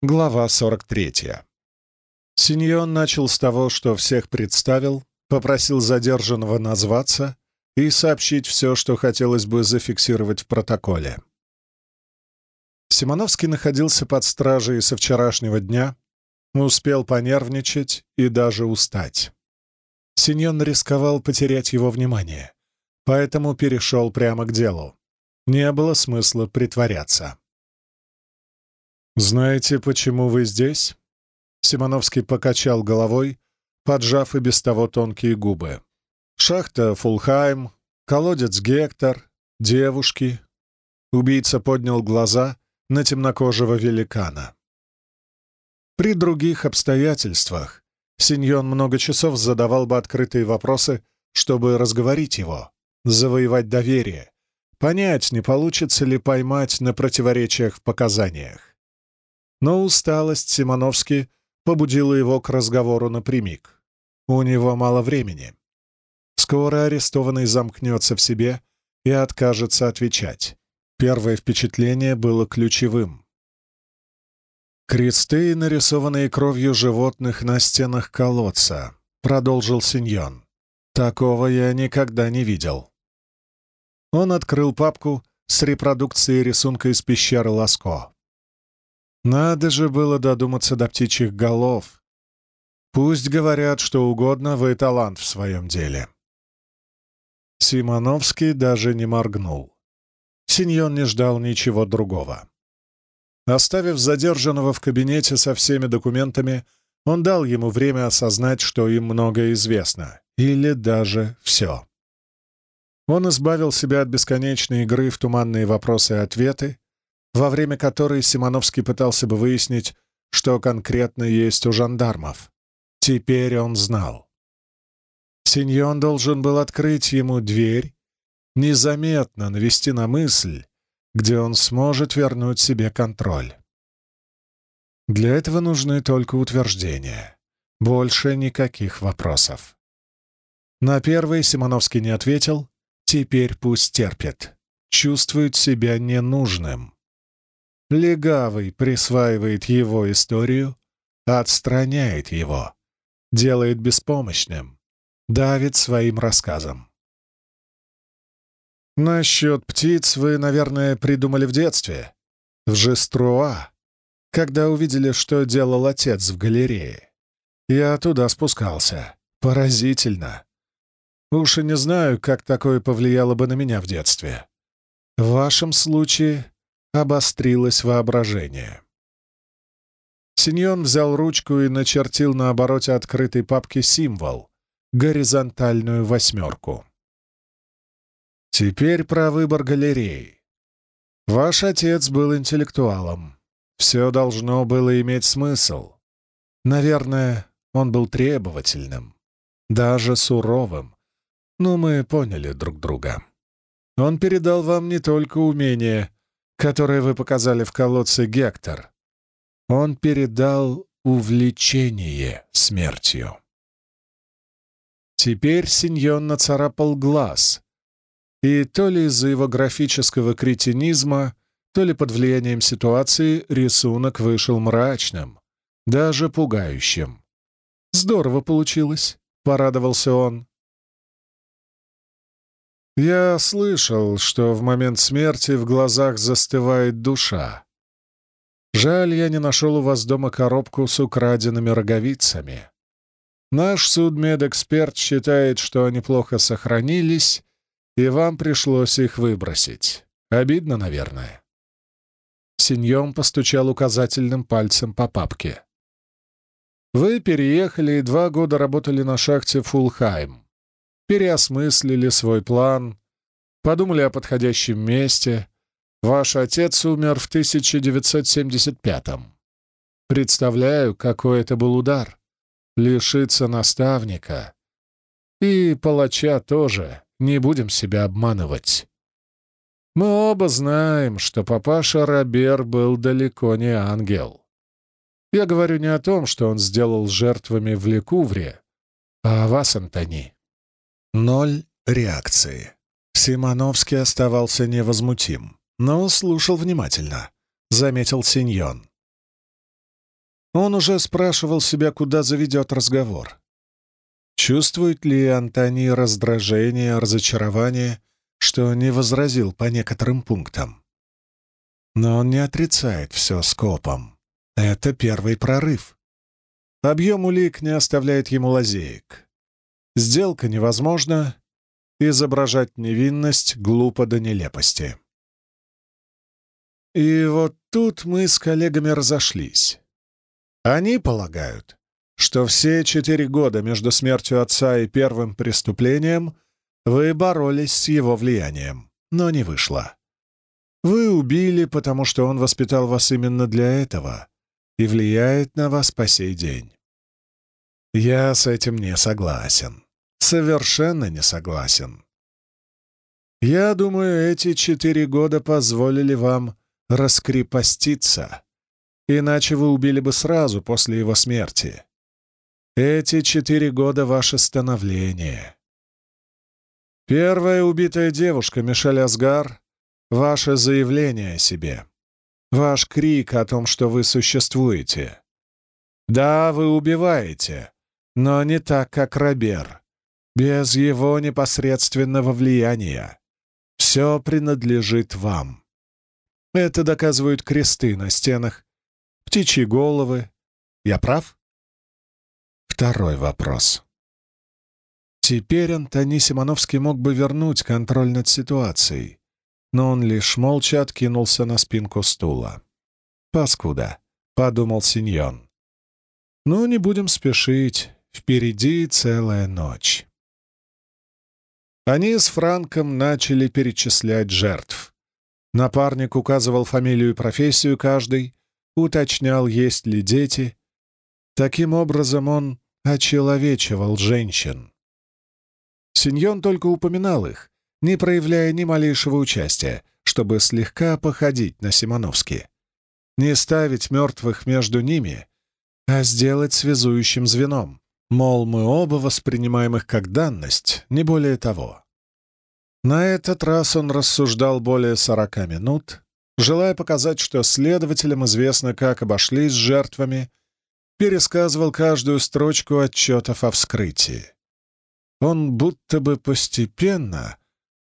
Глава 43. Синьон начал с того, что всех представил, попросил задержанного назваться и сообщить все, что хотелось бы зафиксировать в протоколе. Симоновский находился под стражей со вчерашнего дня, успел понервничать и даже устать. Синьон рисковал потерять его внимание, поэтому перешел прямо к делу. Не было смысла притворяться. «Знаете, почему вы здесь?» Симоновский покачал головой, поджав и без того тонкие губы. «Шахта Фулхайм, колодец Гектор, девушки». Убийца поднял глаза на темнокожего великана. При других обстоятельствах Синьон много часов задавал бы открытые вопросы, чтобы разговорить его, завоевать доверие, понять, не получится ли поймать на противоречиях в показаниях но усталость Симоновски побудила его к разговору напрямик. У него мало времени. Скоро арестованный замкнется в себе и откажется отвечать. Первое впечатление было ключевым. «Кресты, нарисованные кровью животных на стенах колодца», — продолжил Синьон. «Такого я никогда не видел». Он открыл папку с репродукцией рисунка из пещеры Ласко. Надо же было додуматься до птичьих голов. Пусть говорят что угодно, вы талант в своем деле. Симоновский даже не моргнул. Синьон не ждал ничего другого. Оставив задержанного в кабинете со всеми документами, он дал ему время осознать, что им многое известно, или даже все. Он избавил себя от бесконечной игры в туманные вопросы и ответы, во время которой Симоновский пытался бы выяснить, что конкретно есть у жандармов. Теперь он знал. Синьон должен был открыть ему дверь, незаметно навести на мысль, где он сможет вернуть себе контроль. Для этого нужны только утверждения. Больше никаких вопросов. На первый Симоновский не ответил, теперь пусть терпит. Чувствует себя ненужным. Легавый присваивает его историю, отстраняет его, делает беспомощным, давит своим рассказом. Насчет птиц вы, наверное, придумали в детстве, в Жеструа, когда увидели, что делал отец в галерее. Я туда спускался. Поразительно. Уж и не знаю, как такое повлияло бы на меня в детстве. В вашем случае обострилось воображение. Синьон взял ручку и начертил на обороте открытой папки символ — горизонтальную восьмерку. Теперь про выбор галереи. Ваш отец был интеллектуалом. Все должно было иметь смысл. Наверное, он был требовательным, даже суровым. Но мы поняли друг друга. Он передал вам не только умение которое вы показали в колодце Гектор. Он передал увлечение смертью. Теперь Синьон нацарапал глаз, и то ли из-за его графического кретинизма, то ли под влиянием ситуации рисунок вышел мрачным, даже пугающим. «Здорово получилось», — порадовался он. Я слышал, что в момент смерти в глазах застывает душа. Жаль, я не нашел у вас дома коробку с украденными роговицами. Наш судмедэксперт считает, что они плохо сохранились, и вам пришлось их выбросить. Обидно, наверное. Синьон постучал указательным пальцем по папке. Вы переехали и два года работали на шахте Фулхайм переосмыслили свой план, подумали о подходящем месте. Ваш отец умер в 1975-м. Представляю, какой это был удар. Лишиться наставника. И палача тоже, не будем себя обманывать. Мы оба знаем, что папаша Робер был далеко не ангел. Я говорю не о том, что он сделал жертвами в Лекувре, а о вас, Антони. Ноль реакции. Симоновский оставался невозмутим, но слушал внимательно, заметил Синьон. Он уже спрашивал себя, куда заведет разговор. Чувствует ли Антони раздражение, разочарование, что не возразил по некоторым пунктам? Но он не отрицает все скопом. Это первый прорыв. Объем улик не оставляет ему лазеек. Сделка невозможна, изображать невинность глупо до нелепости. И вот тут мы с коллегами разошлись. Они полагают, что все четыре года между смертью отца и первым преступлением вы боролись с его влиянием, но не вышло. Вы убили, потому что он воспитал вас именно для этого и влияет на вас по сей день. Я с этим не согласен. Совершенно не согласен. Я думаю, эти четыре года позволили вам раскрепоститься, иначе вы убили бы сразу после его смерти. Эти четыре года — ваше становление. Первая убитая девушка, Мишель Асгар, — ваше заявление о себе, ваш крик о том, что вы существуете. Да, вы убиваете, но не так, как Робер, без его непосредственного влияния. Все принадлежит вам. Это доказывают кресты на стенах, птичьи головы. Я прав? Второй вопрос. Теперь Антони Симоновский мог бы вернуть контроль над ситуацией, но он лишь молча откинулся на спинку стула. «Паскуда», — подумал Синьон. «Ну, не будем спешить. Впереди целая ночь. Они с Франком начали перечислять жертв. Напарник указывал фамилию и профессию каждой, уточнял, есть ли дети. Таким образом он очеловечивал женщин. Синьон только упоминал их, не проявляя ни малейшего участия, чтобы слегка походить на Симоновски. Не ставить мертвых между ними, а сделать связующим звеном. Мол, мы оба воспринимаем их как данность, не более того. На этот раз он рассуждал более сорока минут, желая показать, что следователям известно, как обошлись с жертвами, пересказывал каждую строчку отчетов о вскрытии. Он будто бы постепенно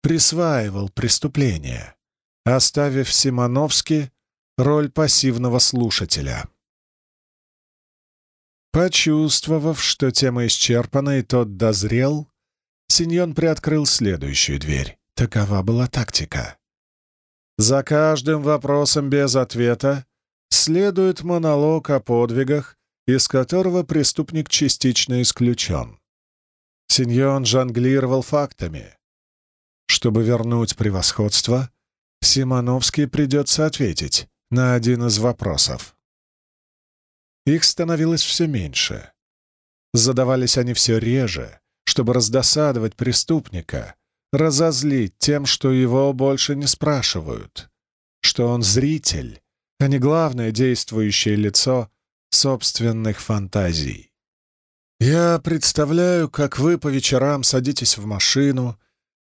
присваивал преступление, оставив Симоновски роль пассивного слушателя. Почувствовав, что тема исчерпана и тот дозрел, Синьон приоткрыл следующую дверь. Такова была тактика. За каждым вопросом без ответа следует монолог о подвигах, из которого преступник частично исключен. Синьон жонглировал фактами. Чтобы вернуть превосходство, Симоновский придется ответить на один из вопросов. Их становилось все меньше. Задавались они все реже, чтобы раздосадовать преступника, разозлить тем, что его больше не спрашивают, что он зритель, а не главное действующее лицо собственных фантазий. Я представляю, как вы по вечерам садитесь в машину,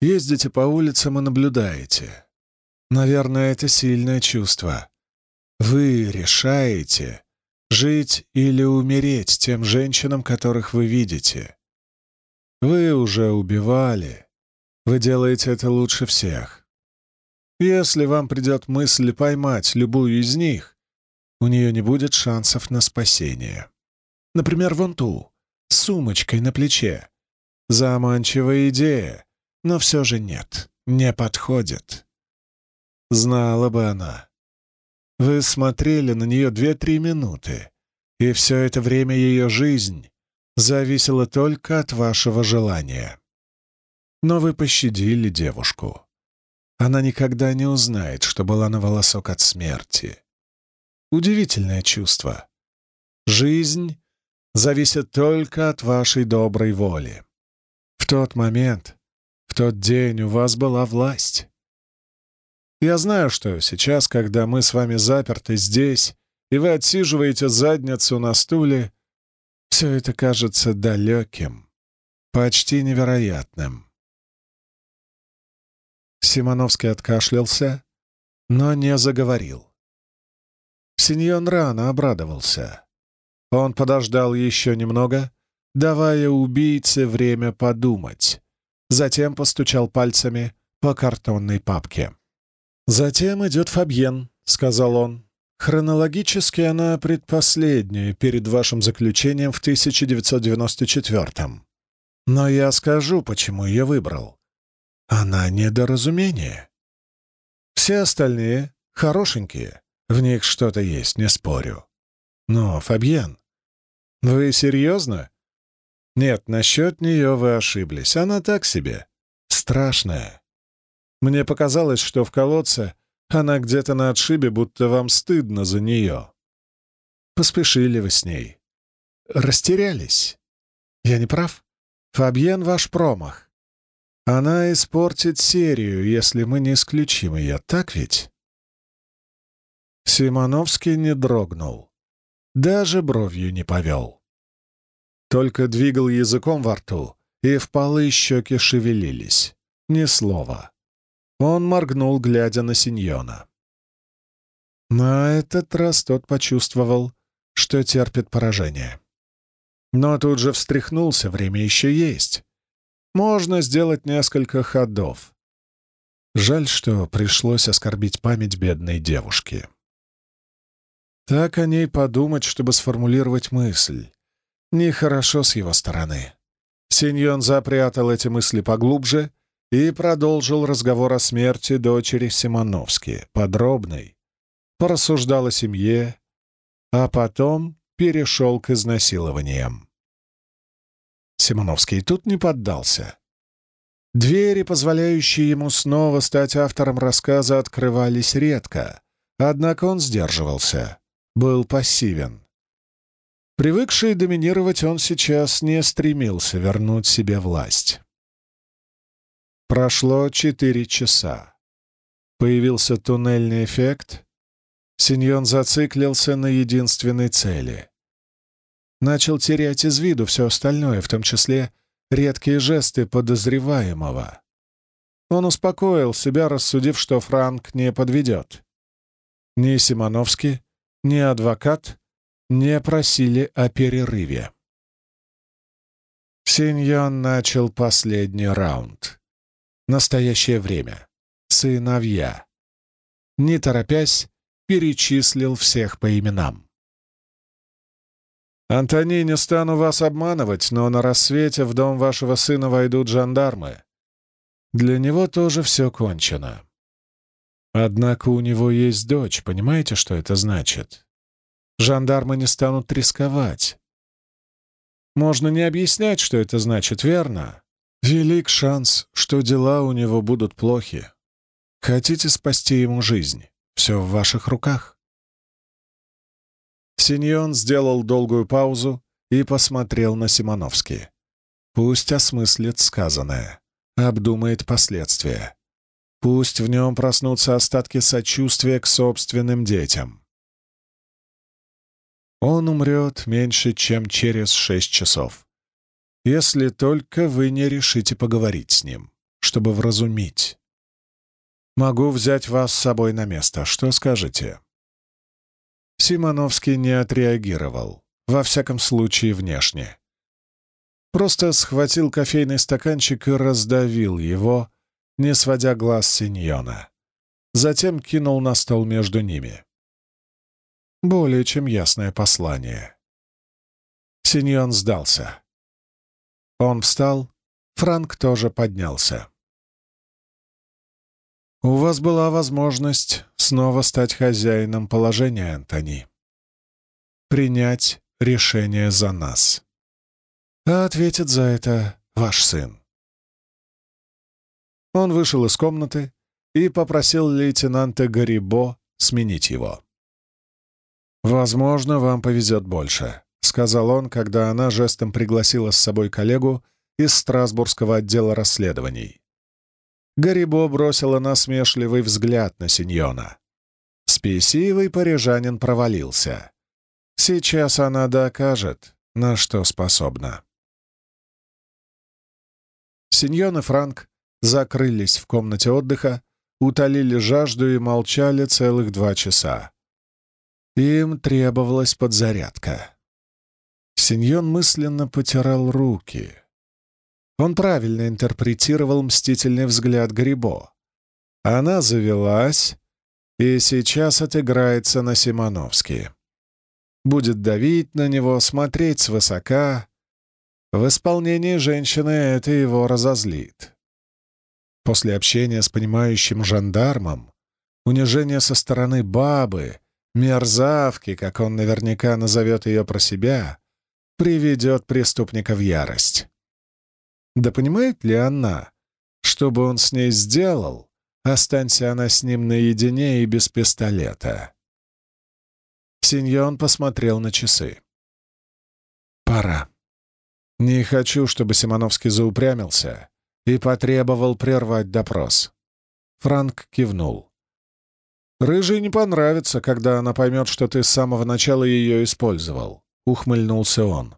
ездите по улицам и наблюдаете. Наверное, это сильное чувство. Вы решаете, Жить или умереть тем женщинам, которых вы видите. Вы уже убивали. Вы делаете это лучше всех. Если вам придет мысль поймать любую из них, у нее не будет шансов на спасение. Например, вон ту, с сумочкой на плече. Заманчивая идея, но все же нет, не подходит. Знала бы она, вы смотрели на нее две-три минуты, и все это время ее жизнь зависела только от вашего желания. Но вы пощадили девушку. Она никогда не узнает, что была на волосок от смерти. Удивительное чувство. Жизнь зависит только от вашей доброй воли. В тот момент, в тот день у вас была власть. Я знаю, что сейчас, когда мы с вами заперты здесь, и вы отсиживаете задницу на стуле, все это кажется далеким, почти невероятным. Симоновский откашлялся, но не заговорил. Синьон рано обрадовался. Он подождал еще немного, давая убийце время подумать. Затем постучал пальцами по картонной папке. «Затем идет Фабьен», — сказал он. «Хронологически она предпоследняя перед вашим заключением в 1994-м. Но я скажу, почему ее выбрал. Она недоразумение. Все остальные хорошенькие, в них что-то есть, не спорю. Но, Фабьен, вы серьезно? Нет, насчет нее вы ошиблись. Она так себе. Страшная. Мне показалось, что в колодце она где-то на отшибе, будто вам стыдно за нее. Поспешили вы с ней. Растерялись. Я не прав? Фабьен ваш промах. Она испортит серию, если мы не исключим ее, так ведь? Симоновский не дрогнул. Даже бровью не повел. Только двигал языком во рту, и впалые щеки шевелились. Ни слова. Он моргнул, глядя на Синьона. На этот раз тот почувствовал, что терпит поражение. Но тут же встряхнулся, время еще есть. Можно сделать несколько ходов. Жаль, что пришлось оскорбить память бедной девушки. Так о ней подумать, чтобы сформулировать мысль. Нехорошо с его стороны. Синьон запрятал эти мысли поглубже и продолжил разговор о смерти дочери Симоновски, подробный, порассуждал о семье, а потом перешел к изнасилованиям. Симоновский тут не поддался. Двери, позволяющие ему снова стать автором рассказа, открывались редко, однако он сдерживался, был пассивен. Привыкший доминировать, он сейчас не стремился вернуть себе власть. Прошло четыре часа. Появился туннельный эффект. Синьон зациклился на единственной цели. Начал терять из виду все остальное, в том числе редкие жесты подозреваемого. Он успокоил себя, рассудив, что Франк не подведет. Ни Симоновский, ни адвокат не просили о перерыве. Синьон начал последний раунд. Настоящее время. Сыновья. Не торопясь, перечислил всех по именам. «Антони, не стану вас обманывать, но на рассвете в дом вашего сына войдут жандармы. Для него тоже все кончено. Однако у него есть дочь, понимаете, что это значит? Жандармы не станут рисковать. Можно не объяснять, что это значит, верно? Велик шанс, что дела у него будут плохи. Хотите спасти ему жизнь? Все в ваших руках. Синьон сделал долгую паузу и посмотрел на Симоновски. Пусть осмыслит сказанное, обдумает последствия. Пусть в нем проснутся остатки сочувствия к собственным детям. Он умрет меньше, чем через шесть часов если только вы не решите поговорить с ним, чтобы вразумить. Могу взять вас с собой на место. Что скажете?» Симоновский не отреагировал, во всяком случае внешне. Просто схватил кофейный стаканчик и раздавил его, не сводя глаз Синьона. Затем кинул на стол между ними. Более чем ясное послание. Синьон сдался. Он встал, Франк тоже поднялся. «У вас была возможность снова стать хозяином положения, Антони. Принять решение за нас. А ответит за это ваш сын». Он вышел из комнаты и попросил лейтенанта Гарибо сменить его. «Возможно, вам повезет больше. — сказал он, когда она жестом пригласила с собой коллегу из Страсбургского отдела расследований. Гарибо бросила насмешливый взгляд на Синьона. Спесивый парижанин провалился. Сейчас она докажет, на что способна. Синьон и Франк закрылись в комнате отдыха, утолили жажду и молчали целых два часа. Им требовалась подзарядка. Синьон мысленно потирал руки. Он правильно интерпретировал мстительный взгляд Грибо. Она завелась и сейчас отыграется на Симоновски. Будет давить на него, смотреть свысока. В исполнении женщины это его разозлит. После общения с понимающим жандармом, унижение со стороны бабы, мерзавки, как он наверняка назовет ее про себя, приведет преступника в ярость. Да понимает ли она, что бы он с ней сделал, останься она с ним наедине и без пистолета? Синьон посмотрел на часы. «Пора. Не хочу, чтобы Симоновский заупрямился и потребовал прервать допрос». Франк кивнул. «Рыжей не понравится, когда она поймет, что ты с самого начала ее использовал», — ухмыльнулся он.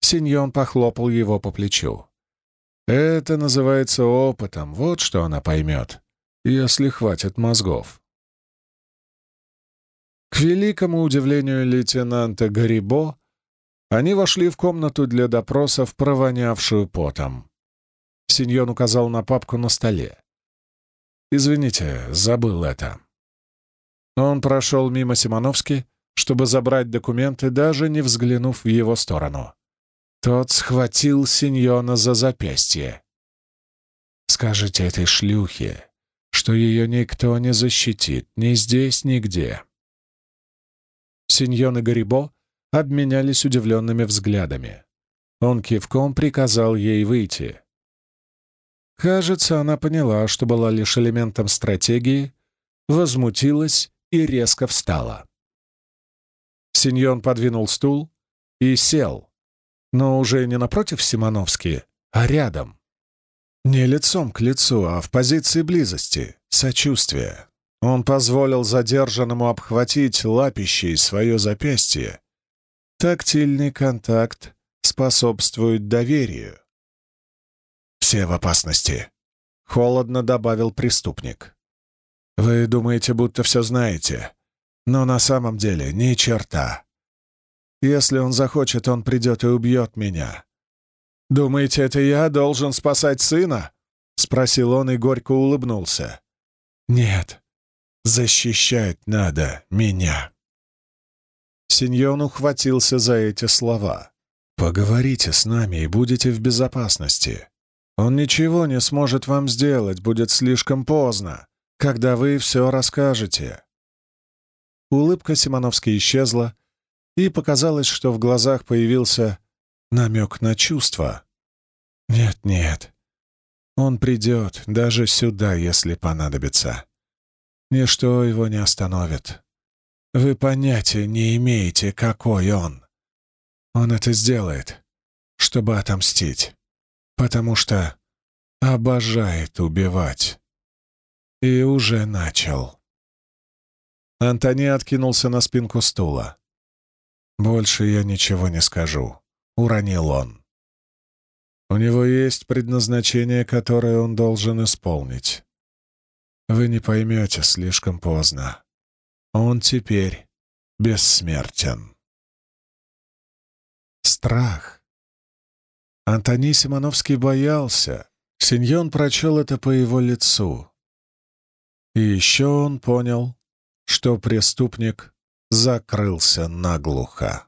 Синьон похлопал его по плечу. Это называется опытом, вот что она поймет, если хватит мозгов. К великому удивлению лейтенанта Гарибо, они вошли в комнату для допросов, провонявшую потом. Синьон указал на папку на столе. «Извините, забыл это». Он прошел мимо Симоновски, чтобы забрать документы, даже не взглянув в его сторону. Тот схватил Синьона за запястье. «Скажите этой шлюхе, что ее никто не защитит, ни здесь, нигде». Синьон и Гарибо обменялись удивленными взглядами. Он кивком приказал ей выйти. Кажется, она поняла, что была лишь элементом стратегии, возмутилась и резко встала. Синьон подвинул стул и сел, но уже не напротив Симоновски, а рядом. Не лицом к лицу, а в позиции близости, сочувствия. Он позволил задержанному обхватить лапищей свое запястье. Тактильный контакт способствует доверию. «Все в опасности», — холодно добавил преступник. «Вы думаете, будто все знаете, но на самом деле ни черта. Если он захочет, он придет и убьет меня. «Думаете, это я должен спасать сына?» — спросил он и горько улыбнулся. «Нет, защищать надо меня». Синьон ухватился за эти слова. «Поговорите с нами и будете в безопасности. Он ничего не сможет вам сделать, будет слишком поздно, когда вы все расскажете». Улыбка Симоновски исчезла, и показалось, что в глазах появился намек на чувство. «Нет-нет, он придет даже сюда, если понадобится. Ничто его не остановит. Вы понятия не имеете, какой он. Он это сделает, чтобы отомстить, потому что обожает убивать. И уже начал». Антони откинулся на спинку стула. «Больше я ничего не скажу», — уронил он. «У него есть предназначение, которое он должен исполнить. Вы не поймете слишком поздно. Он теперь бессмертен». Страх. Антони Симоновский боялся. Синьон прочел это по его лицу. И еще он понял, что преступник закрылся наглухо.